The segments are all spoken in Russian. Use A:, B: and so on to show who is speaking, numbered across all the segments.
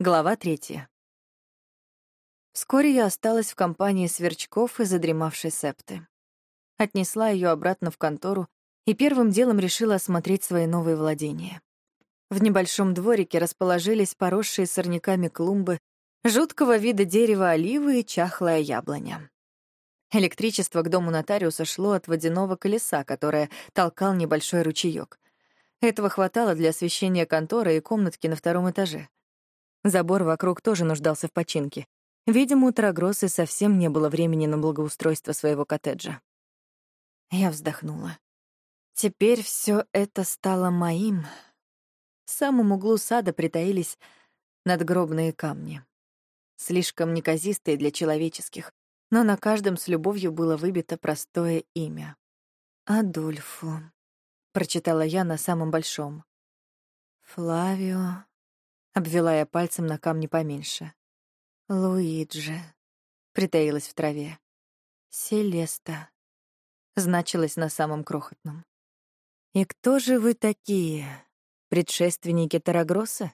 A: Глава третья. Вскоре я осталась в компании сверчков и задремавшей септы. Отнесла ее обратно в контору и первым делом решила осмотреть свои новые владения. В небольшом дворике расположились поросшие сорняками клумбы, жуткого вида дерева оливы и чахлая яблоня. Электричество к дому нотариуса шло от водяного колеса, которое толкал небольшой ручеёк. Этого хватало для освещения конторы и комнатки на втором этаже. Забор вокруг тоже нуждался в починке. Видимо, у Тарагросы совсем не было времени на благоустройство своего коттеджа. Я вздохнула. Теперь все это стало моим. В самом углу сада притаились надгробные камни. Слишком неказистые для человеческих, но на каждом с любовью было выбито простое имя. «Адольфо», — прочитала я на самом большом. «Флавио», Обвела я пальцем на камне поменьше. Луиджи. Притаилась в траве. Селеста. Значилась на самом крохотном. «И кто же вы такие? Предшественники Тарагроса?»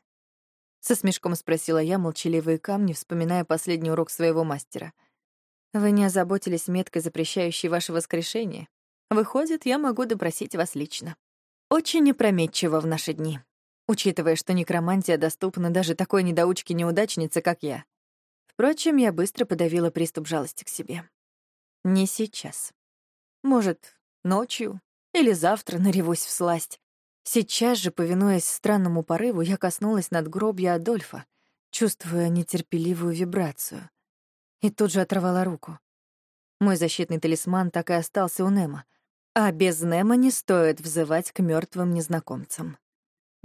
A: Со смешком спросила я молчаливые камни, вспоминая последний урок своего мастера. «Вы не озаботились меткой, запрещающей ваше воскрешение? Выходит, я могу допросить вас лично. Очень опрометчиво в наши дни» учитывая, что некромантия доступна даже такой недоучке-неудачнице, как я. Впрочем, я быстро подавила приступ жалости к себе. Не сейчас. Может, ночью или завтра наревусь в сласть. Сейчас же, повинуясь странному порыву, я коснулась надгробья Адольфа, чувствуя нетерпеливую вибрацию. И тут же оторвала руку. Мой защитный талисман так и остался у Нема, а без Нема не стоит взывать к мертвым незнакомцам.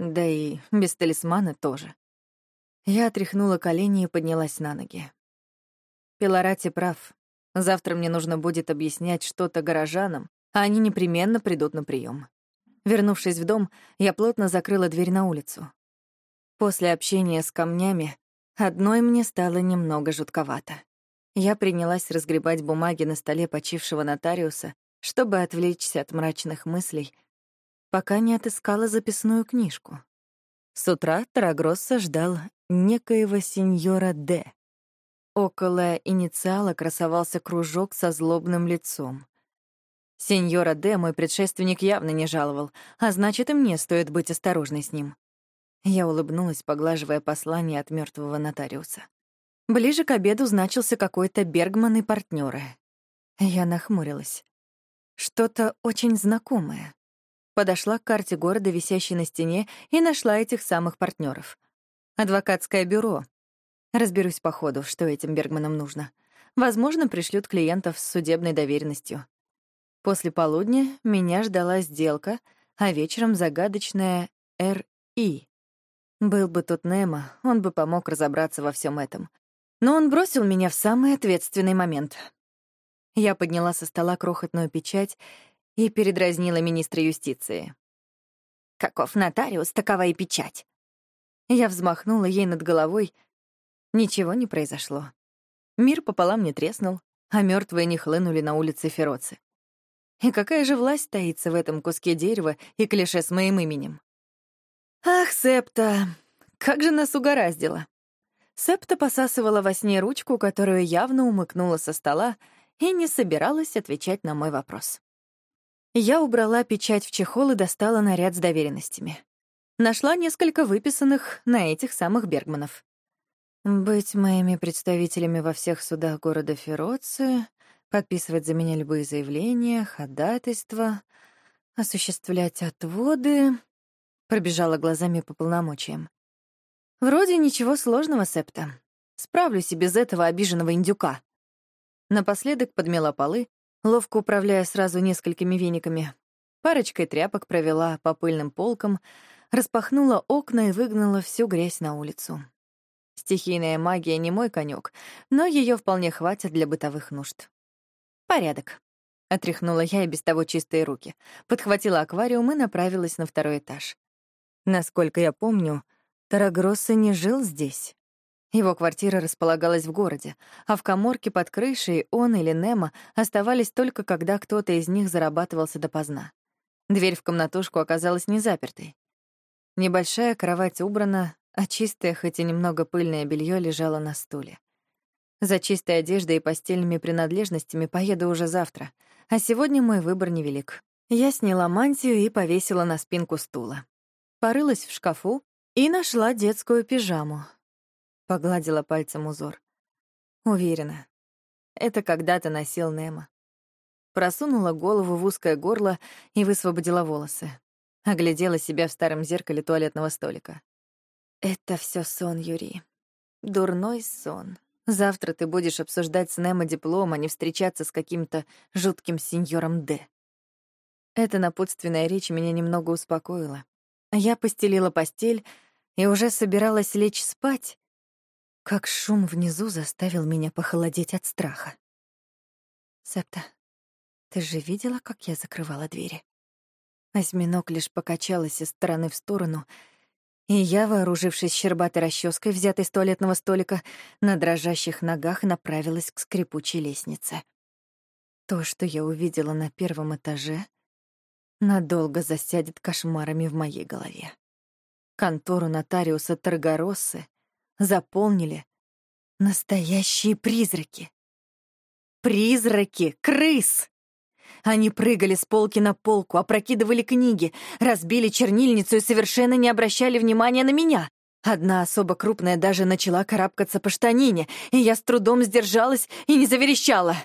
A: Да и без талисмана тоже. Я отряхнула колени и поднялась на ноги. Пилорати прав. Завтра мне нужно будет объяснять что-то горожанам, а они непременно придут на прием. Вернувшись в дом, я плотно закрыла дверь на улицу. После общения с камнями одной мне стало немного жутковато. Я принялась разгребать бумаги на столе почившего нотариуса, чтобы отвлечься от мрачных мыслей пока не отыскала записную книжку. С утра Тарагросса ждал некоего сеньора Д. Около инициала красовался кружок со злобным лицом. Сеньора Д мой предшественник явно не жаловал, а значит, и мне стоит быть осторожной с ним. Я улыбнулась, поглаживая послание от мертвого нотариуса. Ближе к обеду значился какой-то Бергман и партнеры. Я нахмурилась. Что-то очень знакомое. Подошла к карте города, висящей на стене, и нашла этих самых партнеров. Адвокатское бюро. Разберусь по ходу, что этим Бергманам нужно. Возможно, пришлют клиентов с судебной доверенностью. После полудня меня ждала сделка, а вечером загадочная Р.И. Был бы тут Немо, он бы помог разобраться во всем этом. Но он бросил меня в самый ответственный момент. Я подняла со стола крохотную печать и передразнила министра юстиции. «Каков нотариус, такова и печать». Я взмахнула ей над головой. Ничего не произошло. Мир пополам не треснул, а мертвые не хлынули на улице Фероцы. И какая же власть таится в этом куске дерева и клише с моим именем? Ах, Септа, как же нас угораздило. Септа посасывала во сне ручку, которую явно умыкнула со стола, и не собиралась отвечать на мой вопрос. Я убрала печать в чехол и достала наряд с доверенностями. Нашла несколько выписанных на этих самых Бергманов. Быть моими представителями во всех судах города Фероции, подписывать за меня любые заявления, ходатайства, осуществлять отводы, пробежала глазами по полномочиям. Вроде ничего сложного, Септа. Справлюсь и без этого обиженного индюка. Напоследок подмела полы, ловко управляя сразу несколькими вениками. Парочкой тряпок провела по пыльным полкам, распахнула окна и выгнала всю грязь на улицу. Стихийная магия не мой конек, но ее вполне хватит для бытовых нужд. «Порядок», — отряхнула я и без того чистые руки, подхватила аквариум и направилась на второй этаж. Насколько я помню, Тарагросса не жил здесь. Его квартира располагалась в городе, а в коморке под крышей он или Немо оставались только когда кто-то из них зарабатывался допоздна. Дверь в комнатушку оказалась не запертой. Небольшая кровать убрана, а чистое, хоть и немного пыльное белье лежало на стуле. За чистой одеждой и постельными принадлежностями поеду уже завтра, а сегодня мой выбор невелик. Я сняла мантию и повесила на спинку стула. Порылась в шкафу и нашла детскую пижаму. Погладила пальцем узор. Уверена, это когда-то носил Немо. Просунула голову в узкое горло и высвободила волосы. Оглядела себя в старом зеркале туалетного столика. Это все сон, Юрий. Дурной сон. Завтра ты будешь обсуждать с Немо диплом, а не встречаться с каким-то жутким сеньором Д. Эта напутственная речь меня немного успокоила. Я постелила постель и уже собиралась лечь спать, как шум внизу заставил меня похолодеть от страха. «Септа, ты же видела, как я закрывала двери?» Осьминог лишь покачалась из стороны в сторону, и я, вооружившись щербатой расческой, взятой с туалетного столика, на дрожащих ногах направилась к скрипучей лестнице. То, что я увидела на первом этаже, надолго засядет кошмарами в моей голове. Контору нотариуса Таргароссы заполнили настоящие призраки. Призраки крыс! Они прыгали с полки на полку, опрокидывали книги, разбили чернильницу и совершенно не обращали внимания на меня. Одна особо крупная даже начала карабкаться по штанине, и я с трудом сдержалась и не заверещала.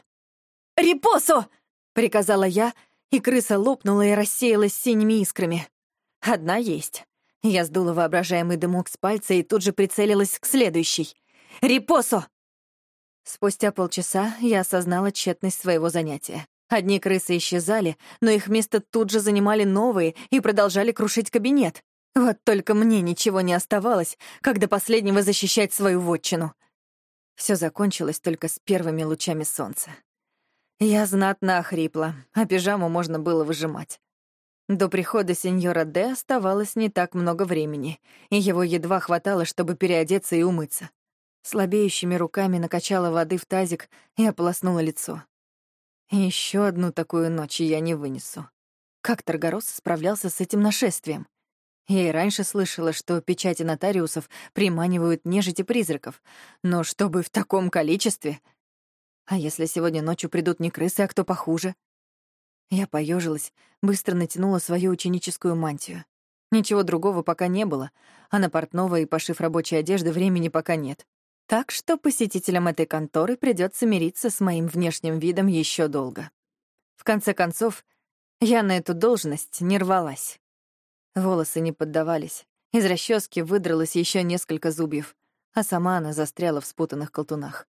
A: «Репосо!» — приказала я, и крыса лопнула и рассеялась синими искрами. Одна есть. Я сдула воображаемый дымок с пальца и тут же прицелилась к следующей. «Репосо!» Спустя полчаса я осознала тщетность своего занятия. Одни крысы исчезали, но их место тут же занимали новые и продолжали крушить кабинет. Вот только мне ничего не оставалось, как до последнего защищать свою вотчину. Все закончилось только с первыми лучами солнца. Я знатно охрипла, а пижаму можно было выжимать. До прихода сеньора Д оставалось не так много времени, и его едва хватало, чтобы переодеться и умыться. Слабеющими руками накачала воды в тазик и ополоснула лицо. Еще одну такую ночь я не вынесу. Как Таргорос справлялся с этим нашествием? Я и раньше слышала, что печати нотариусов приманивают нежити призраков, но чтобы в таком количестве... А если сегодня ночью придут не крысы, а кто похуже? Я поежилась, быстро натянула свою ученическую мантию. Ничего другого пока не было, а на портного и пошив рабочей одежды времени пока нет. Так что посетителям этой конторы придется мириться с моим внешним видом еще долго. В конце концов, я на эту должность не рвалась. Волосы не поддавались. Из расчески выдралось еще несколько зубьев, а сама она застряла в спутанных колтунах.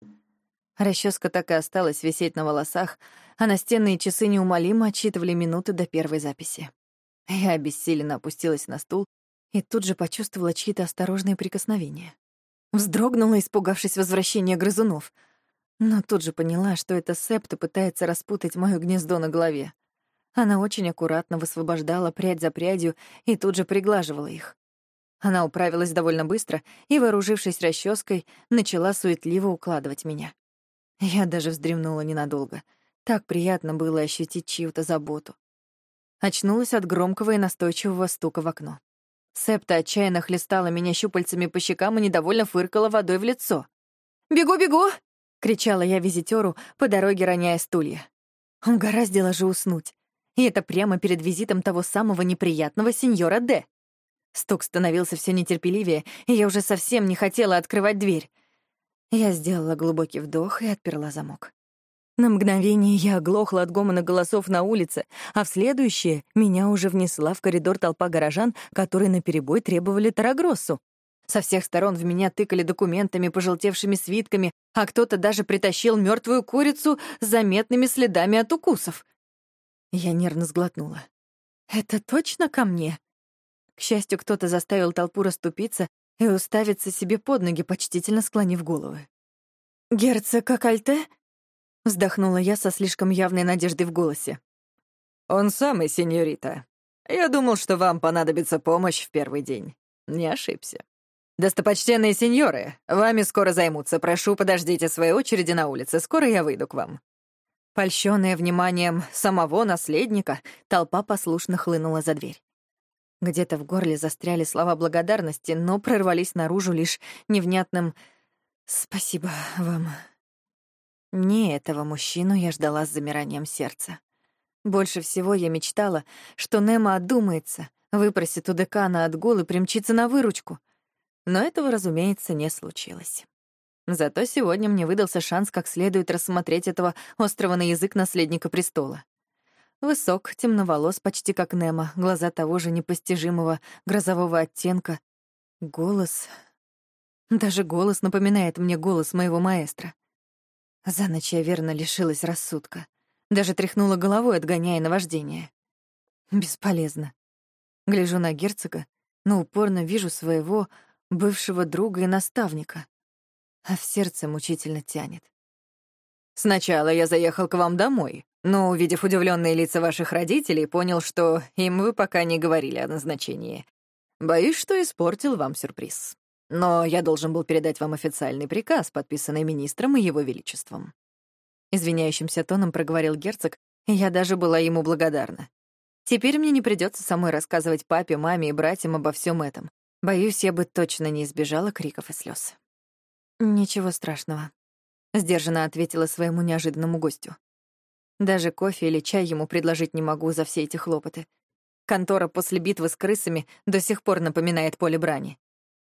A: Расческа так и осталась висеть на волосах, а настенные часы неумолимо отсчитывали минуты до первой записи. Я обессиленно опустилась на стул и тут же почувствовала чьи-то осторожные прикосновения. Вздрогнула, испугавшись возвращения грызунов, но тут же поняла, что это Септа пытается распутать моё гнездо на голове. Она очень аккуратно высвобождала прядь за прядью и тут же приглаживала их. Она управилась довольно быстро и, вооружившись расческой, начала суетливо укладывать меня. Я даже вздремнула ненадолго. Так приятно было ощутить чью-то заботу. Очнулась от громкого и настойчивого стука в окно. Септа отчаянно хлестала меня щупальцами по щекам и недовольно фыркала водой в лицо. «Бегу, бегу!» — кричала я визитеру, по дороге роняя стулья. Угораздило же уснуть. И это прямо перед визитом того самого неприятного сеньора Д. Стук становился все нетерпеливее, и я уже совсем не хотела открывать дверь. Я сделала глубокий вдох и отперла замок. На мгновение я оглохла от гомона голосов на улице, а в следующее меня уже внесла в коридор толпа горожан, которые наперебой требовали Тарагроссу. Со всех сторон в меня тыкали документами, пожелтевшими свитками, а кто-то даже притащил мертвую курицу с заметными следами от укусов. Я нервно сглотнула. «Это точно ко мне?» К счастью, кто-то заставил толпу расступиться, и уставиться себе под ноги, почтительно склонив головы. «Герцог Акальте?» — вздохнула я со слишком явной надеждой в голосе.
B: «Он самый, сеньорита. Я думал, что вам понадобится помощь в первый день. Не ошибся. Достопочтенные сеньоры, вами скоро займутся. Прошу, подождите своей очереди на улице. Скоро я выйду к вам».
A: Польщённая вниманием самого наследника, толпа послушно хлынула за дверь. Где-то в горле застряли слова благодарности, но прорвались наружу лишь невнятным «Спасибо вам». Не этого мужчину я ждала с замиранием сердца. Больше всего я мечтала, что Немо одумается, выпросит у декана отгул и примчится на выручку. Но этого, разумеется, не случилось. Зато сегодня мне выдался шанс как следует рассмотреть этого острого на язык наследника престола. Высок, темноволос, почти как Немо, глаза того же непостижимого грозового оттенка. Голос... Даже голос напоминает мне голос моего маэстро. За ночь я верно лишилась рассудка. Даже тряхнула головой, отгоняя наваждение. Бесполезно. Гляжу на герцога, но упорно вижу своего бывшего друга и наставника. А в сердце мучительно тянет.
B: «Сначала я заехал к вам домой, но, увидев удивленные лица ваших родителей, понял, что им вы пока не говорили о назначении. Боюсь, что испортил вам сюрприз. Но я должен был передать вам официальный приказ, подписанный министром и его величеством.
A: Извиняющимся тоном проговорил герцог, и я даже была ему благодарна. Теперь мне не придется самой рассказывать папе, маме и братьям обо всем этом. Боюсь, я бы точно не избежала криков и слез. «Ничего страшного», — сдержанно ответила своему неожиданному гостю. «Даже кофе или чай ему предложить не могу за все эти хлопоты. Контора после битвы с крысами до сих пор напоминает поле брани.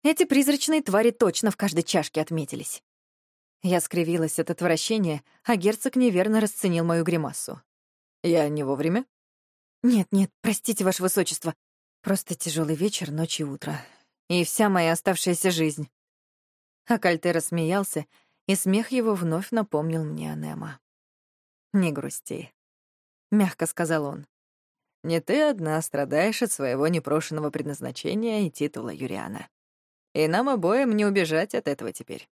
A: Эти призрачные твари точно в каждой чашке отметились. Я скривилась от отвращения, а герцог неверно расценил мою гримасу.
B: «Я не вовремя?»
A: «Нет-нет, простите, ваше высочество. Просто тяжелый вечер, ночь и утро. И вся моя оставшаяся жизнь». А Кальте смеялся, и смех его вновь напомнил мне о Немо. «Не грусти», — мягко сказал он.
B: «Не ты одна страдаешь от своего непрошенного предназначения и титула Юриана. И нам обоим не убежать от этого теперь.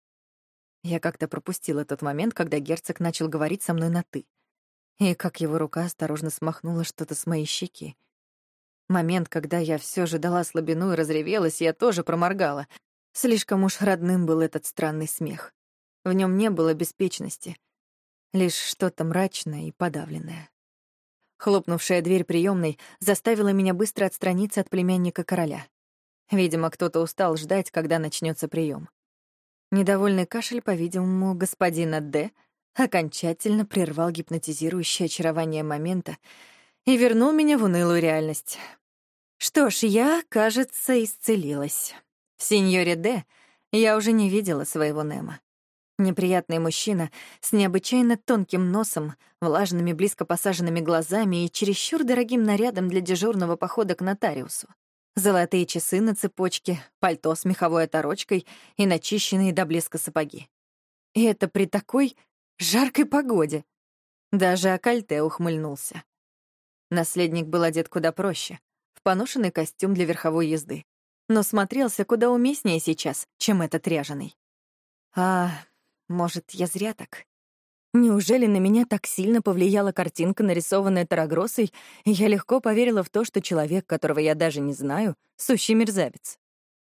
A: Я как-то пропустила тот момент, когда герцог начал говорить со мной на «ты». И как его рука осторожно смахнула что-то с моей щеки. Момент, когда я все же дала слабину и разревелась, я тоже проморгала. Слишком уж родным был этот странный смех. В нем не было беспечности, лишь что-то мрачное и подавленное. Хлопнувшая дверь приемной заставила меня быстро отстраниться от племянника короля. Видимо, кто-то устал ждать, когда начнется прием. Недовольный кашель, по-видимому, господина Д. окончательно прервал гипнотизирующее очарование момента и вернул меня в унылую реальность. Что ж, я, кажется, исцелилась. В сеньоре Д. я уже не видела своего Немо. Неприятный мужчина с необычайно тонким носом, влажными, близко посаженными глазами и чересчур дорогим нарядом для дежурного похода к нотариусу. Золотые часы на цепочке, пальто с меховой оторочкой и начищенные до блеска сапоги. И это при такой жаркой погоде. Даже Акальте ухмыльнулся. Наследник был одет куда проще, в поношенный костюм для верховой езды, но смотрелся куда уместнее сейчас, чем этот ряженый. А, может, я зря так? Неужели на меня так сильно повлияла картинка, нарисованная Тарагросой, и я легко поверила в то, что человек, которого я даже не знаю, — сущий мерзавец?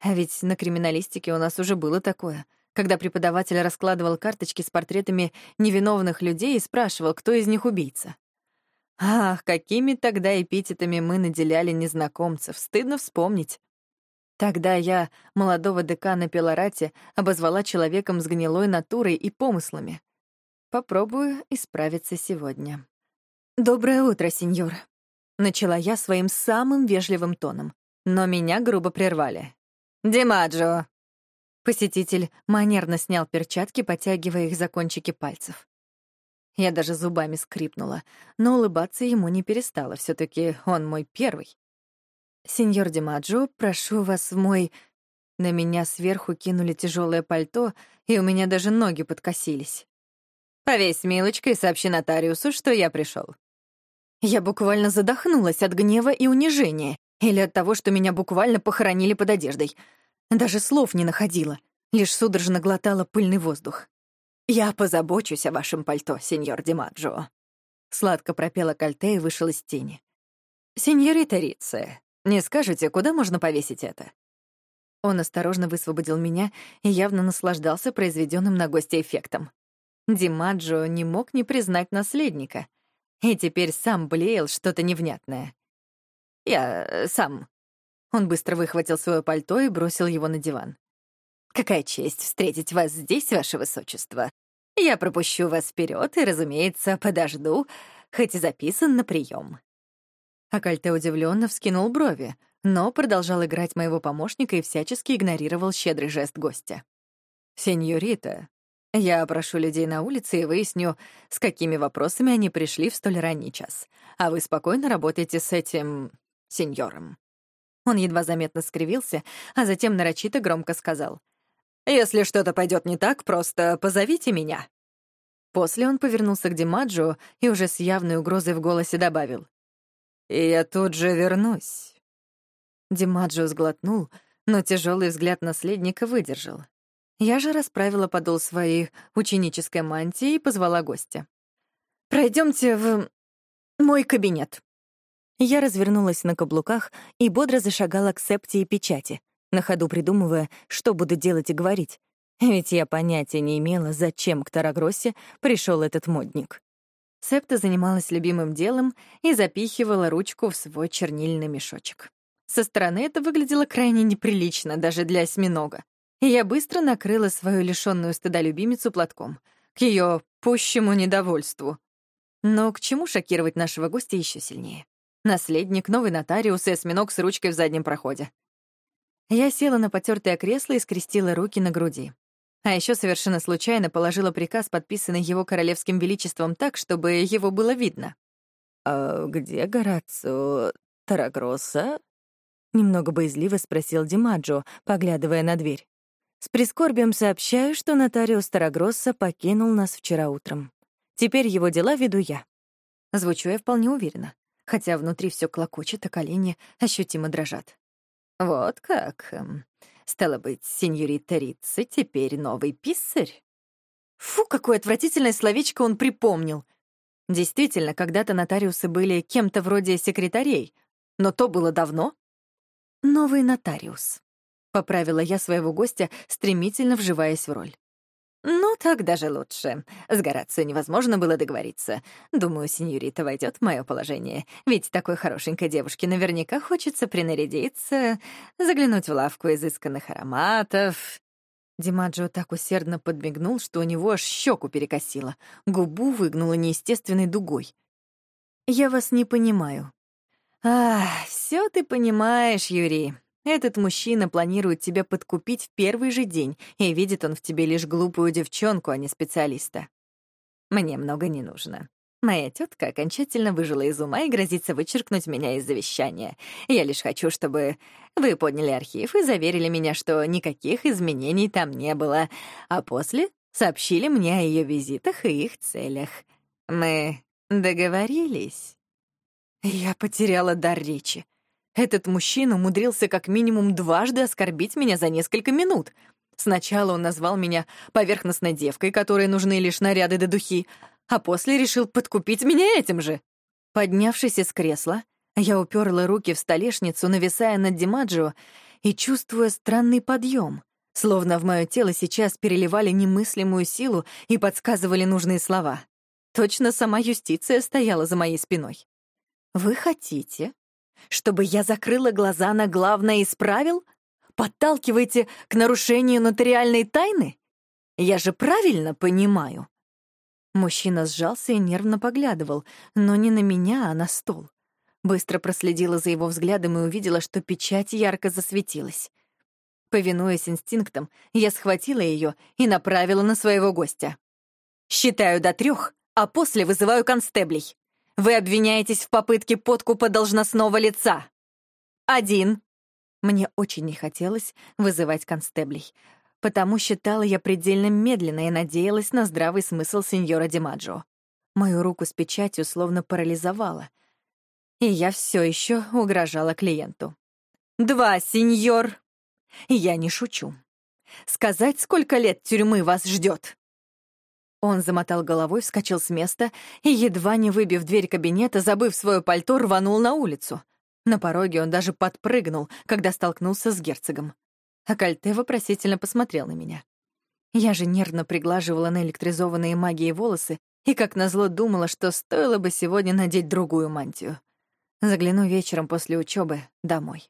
A: А ведь на криминалистике у нас уже было такое, когда преподаватель раскладывал карточки с портретами невиновных людей и спрашивал, кто из них убийца. Ах, какими тогда эпитетами мы наделяли незнакомцев, стыдно вспомнить. Тогда я, молодого декана Пелорати, обозвала человеком с гнилой натурой и помыслами — Попробую исправиться сегодня. «Доброе утро, сеньор», — начала я своим самым вежливым тоном, но меня грубо прервали.
B: «Димаджо!»
A: Посетитель манерно снял перчатки, потягивая их за кончики пальцев. Я даже зубами скрипнула, но улыбаться ему не перестала, все таки он мой первый. «Сеньор Димаджо, прошу вас в мой...» На меня сверху кинули тяжелое пальто, и у меня даже ноги подкосились.
B: Повесь милочка и сообщи нотариусу, что я пришел.
A: Я буквально задохнулась от гнева и унижения, или от того, что меня буквально похоронили под одеждой. Даже слов не находила, лишь судорожно глотала пыльный воздух.
B: «Я позабочусь о вашем пальто, сеньор Димаджо», — сладко пропела кольте и вышел из тени. «Сеньорита Рице, не скажете, куда можно повесить это?»
A: Он осторожно высвободил меня и явно наслаждался произведенным на гостя эффектом. Димаджо не мог не признать наследника. И теперь сам блеял что-то невнятное.
B: «Я сам»,
A: Он быстро выхватил свое пальто и бросил его на диван. «Какая честь встретить вас здесь, ваше высочество. Я пропущу вас вперед и, разумеется, подожду, хоть и записан на прием. Акальте удивленно вскинул брови, но продолжал играть моего помощника и всячески игнорировал щедрый жест гостя. «Сеньорита, я опрошу людей на улице и выясню, с какими вопросами они пришли в столь ранний час, а вы спокойно работаете с этим... сеньором». Он едва заметно скривился, а затем нарочито громко сказал. «Если что-то пойдет не так, просто позовите меня». После он повернулся к Димаджо и уже с явной угрозой в голосе добавил. И я тут же вернусь. Димаджо сглотнул, но тяжелый взгляд наследника выдержал. Я же расправила подол своей ученической мантии и позвала гостя. Пройдемте в мой кабинет». Я развернулась на каблуках и бодро зашагала к септе и печати, на ходу придумывая, что буду делать и говорить. Ведь я понятия не имела, зачем к Тарагроссе пришел этот модник. Септа занималась любимым делом и запихивала ручку в свой чернильный мешочек. Со стороны это выглядело крайне неприлично, даже для осьминога. И я быстро накрыла свою лишённую стыда любимицу платком, к ее пущему недовольству. Но к чему шокировать нашего гостя еще сильнее? Наследник, новый нотариус и осьминог с ручкой в заднем проходе. Я села на потертое кресло и скрестила руки на груди. А еще совершенно случайно положила приказ, подписанный его королевским величеством, так, чтобы его было видно. «А где Горацио Тарагросса?» Немного боязливо спросил Димаджо, поглядывая на дверь. С прискорбием сообщаю, что нотариус Тарагросса покинул нас вчера утром. Теперь его дела веду я. Звучу я вполне уверенно, хотя внутри все клокочет, а колени ощутимо дрожат. Вот как. Стало быть, сеньорита Рицци теперь новый писарь? Фу, какое отвратительное словечко он припомнил. Действительно, когда-то нотариусы были кем-то вроде секретарей, но то было давно. Новый нотариус. Поправила я своего гостя, стремительно вживаясь в роль. «Ну, так даже лучше. С Горацио невозможно было договориться. Думаю, сеньорита войдет в мое положение, ведь такой хорошенькой девушке наверняка хочется принарядиться, заглянуть в лавку изысканных ароматов». Димаджо так усердно подмигнул, что у него аж щеку перекосило, губу выгнула неестественной дугой. «Я вас не понимаю». «Ах, все ты понимаешь, Юрий. Этот мужчина планирует тебя подкупить в первый же день, и видит он в тебе лишь глупую девчонку, а не специалиста. Мне много не нужно. Моя тетка окончательно выжила из ума и грозится вычеркнуть меня из завещания. Я лишь хочу, чтобы вы подняли архив и заверили меня, что никаких изменений там не было, а после сообщили мне о ее визитах и их целях. Мы договорились. Я потеряла дар речи. Этот мужчина умудрился как минимум дважды оскорбить меня за несколько минут. Сначала он назвал меня поверхностной девкой, которой нужны лишь наряды да духи, а после решил подкупить меня этим же. Поднявшись из кресла, я уперла руки в столешницу, нависая над Димаджо и чувствуя странный подъем, словно в мое тело сейчас переливали немыслимую силу и подсказывали нужные слова. Точно сама юстиция стояла за моей спиной. «Вы хотите, чтобы я закрыла глаза на главное из правил? Подталкиваете к нарушению нотариальной тайны? Я же правильно понимаю?» Мужчина сжался и нервно поглядывал, но не на меня, а на стол. Быстро проследила за его взглядом и увидела, что печать ярко засветилась. Повинуясь инстинктам, я схватила ее и направила на своего гостя. «Считаю до трех, а после вызываю констеблей. Вы обвиняетесь в попытке подкупа должностного лица. Один. Мне очень не хотелось вызывать констеблей, потому считала я предельно медленно и надеялась на здравый смысл сеньора Димаджо. Мою руку с печатью словно парализовала, и я все еще угрожала клиенту. «Два, сеньор!» Я не шучу. Сказать, сколько лет тюрьмы вас ждет? Он замотал головой, вскочил с места и, едва не выбив дверь кабинета, забыв свое пальто, рванул на улицу. На пороге он даже подпрыгнул, когда столкнулся с герцогом. А Кальте вопросительно посмотрел на меня. Я же нервно приглаживала наэлектризованные магией волосы и, как назло, думала, что стоило бы сегодня надеть другую мантию. Загляну вечером после учебы домой.